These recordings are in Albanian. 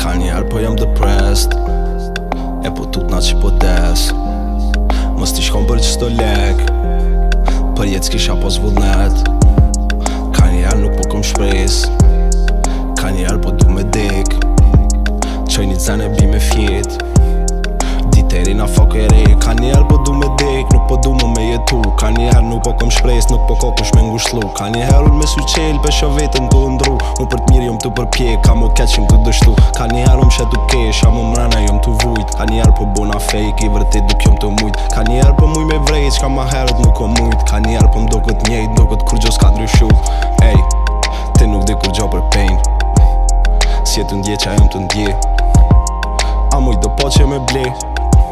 Kanjëherë po jam depressed E po tutna që po des Mos t'ish kon për qëto lek Për jetë s'kisha pas vullnet Kanjëherë nuk po kom shpresë Kanjëherë po du me dek Çoj një xan e bi me fjet Ditë e re na fok e re Kanjëherë po du me dek Nuk po du mo me jetu Kanjëherë nuk po kom shpresë Nuk po ka kush me ngushllu Kanjëherë unë me sy çelë po e shoh veten tu ondrru Unë për të mirë jom tu përpjek, ama keq jom tu dështu Kanjëherë m'sheh tu kesh, ama mrena jom tu vujt Kanjëherë po bona fake, i vërtetë nuk jom tu mujt Kanjëherë po muj me vrejt, çka ma herët nuk kom mujt Kanjëherë po m'doket njejt, doket kurgjo s'ka ndryshu Ej, ti nuk di kurgjo për pain S'je tu ndje ça jom tu ndje A muj do paqe me ble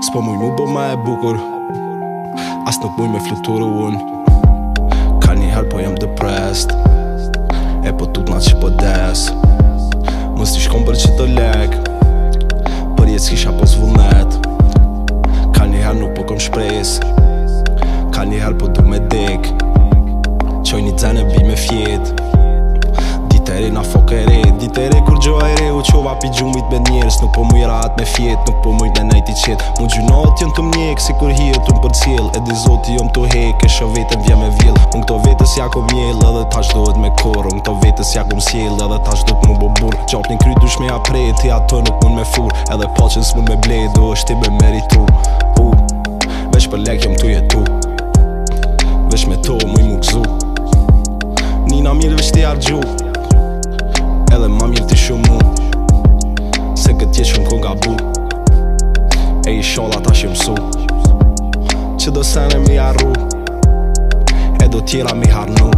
S'po muj m'u bo ma e bukur As nuk muj me fluturu un Kanjëherë po jam depressed E po tutna që po des Mos t'ish kon për qëto lek Për jetë s'kisha pas vullnet Kanjëherë nuk po kom shpresë Kanjëherë po du me dek Çoj një xan e bi me fjet Ditë e re na fok e re Ditë e re kurgjo e re u çova Gjumit me njerëz nuk po muj rahat me fjet Nuk po muj me nejt i qetë Mu gjynahet jon tu m'njek sikur hije tu m'përcjell E di zoti jom tu hek e shoh veten vje me vjell Unë këto vetes ja kom mjell edhe tash dohet me korr Unë këto vetes ja kom sjell edhe tash dohet m'u bo burrë Gjop një kry dush me apre ti ato nuk mund me fur Edhe paqen s'mun me ble dohesh ti me meritu U, veç për lek jom tu jetu Veç me to muj m'u gzu Nina mirë veç tu i harxhu Edhe ma mirë tu i shumu Se këtë jetë shumë kom gabu E i shola ta shumë su Që do sene m'i harru E do tjera m'i arnu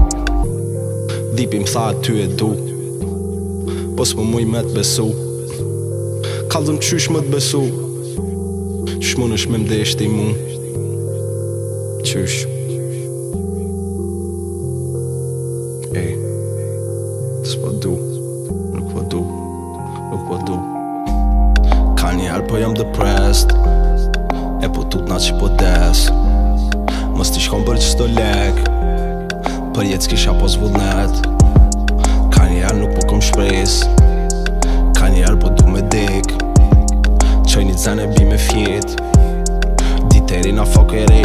Dipim tha e ty e du Po s'po muj me t'besu Kallxom qysh me t'besu Qysh munesh me m'dashtë ti mu Qysh Ej, s'po du, nuk po du, nuk po du Kanjëherë po jam depressed E po tutna që po des Mës t'i shkom për qësto lek Për jetë s'kisha pas vullnet Kanjëherë nuk po kom shpresë Kanjëherë po du me dek Çoj një xan e bi me fjet Ditë e re na fok e re